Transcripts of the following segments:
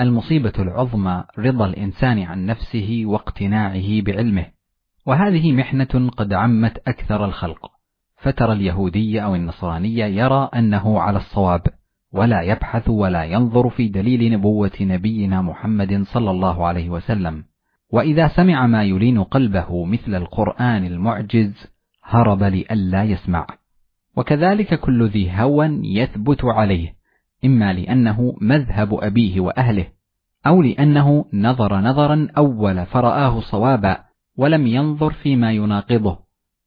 المصيبة العظمى رضا الإنسان عن نفسه واقتناعه بعلمه. وهذه محنة قد عمت أكثر الخلق. فترى اليهودي أو النصراني يرى أنه على الصواب ولا يبحث ولا ينظر في دليل نبوة نبينا محمد صلى الله عليه وسلم. وإذا سمع ما يلين قلبه مثل القرآن المعجز هرب لئلا يسمع. وكذلك كل ذي هوى يثبت عليه. إما لأنه مذهب أبيه وأهله أو لأنه نظر نظرا أول فرآه صوابا ولم ينظر فيما يناقضه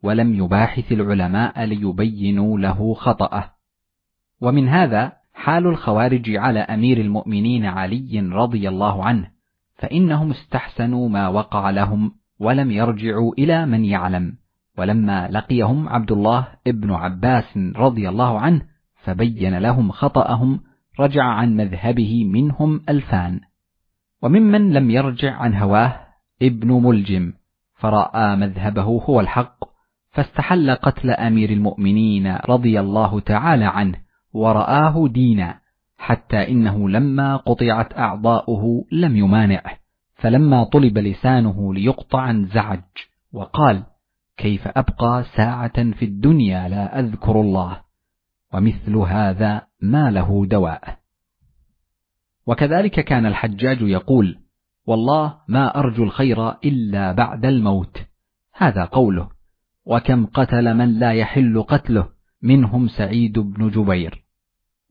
ولم يباحث العلماء ليبينوا له خطأه. ومن هذا حال الخوارج على أمير المؤمنين علي رضي الله عنه فإنهم استحسنوا ما وقع لهم ولم يرجعوا إلى من يعلم. ولما لقيهم عبد الله ابن عباس رضي الله عنه فبين لهم خطأهم رجع عن مذهبه منهم ألفان. وممن لم يرجع عن هواه ابن ملجم فرأى مذهبه هو الحق فاستحل قتل أمير المؤمنين رضي الله تعالى عنه ورآه دينا حتى إنه لما قطعت أعضاؤه لم يمانعه. فلما طلب لسانه ليقطع انزعج وقال كيف أبقى ساعة في الدنيا لا أذكر الله؟ ومثل هذا ما له دواء. وكذلك كان الحجاج يقول والله ما أرجو الخير إلا بعد الموت. هذا قوله. وكم قتل من لا يحل قتله منهم سعيد بن جبير.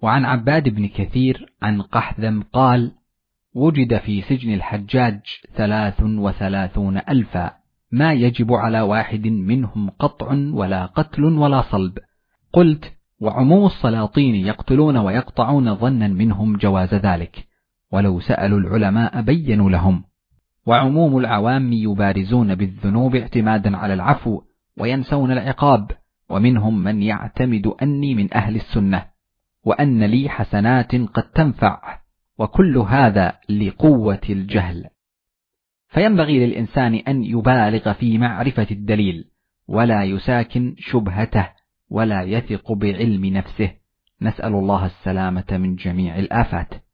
وعن عباد بن كثير عن قحذم قال وجد في سجن الحجاج ثلاث وثلاثون ألفا. ما يجب على واحد منهم قطع ولا قتل ولا صلب. قلت وعموم السلاطين يقتلون ويقطعون ظنا منهم جواز ذلك. ولو سألوا العلماء بينوا لهم. وعموم العوام يبارزون بالذنوب اعتمادا على العفو وينسون العقاب. ومنهم من يعتمد أني من أهل السنة. وأن لي حسنات قد تنفع. وكل هذا لقوة الجهل. فينبغي للإنسان أن يبالغ في معرفة الدليل. ولا يساكن شبهته. ولا يثق بعلم نفسه. نسأل الله السلامة من جميع الآفات.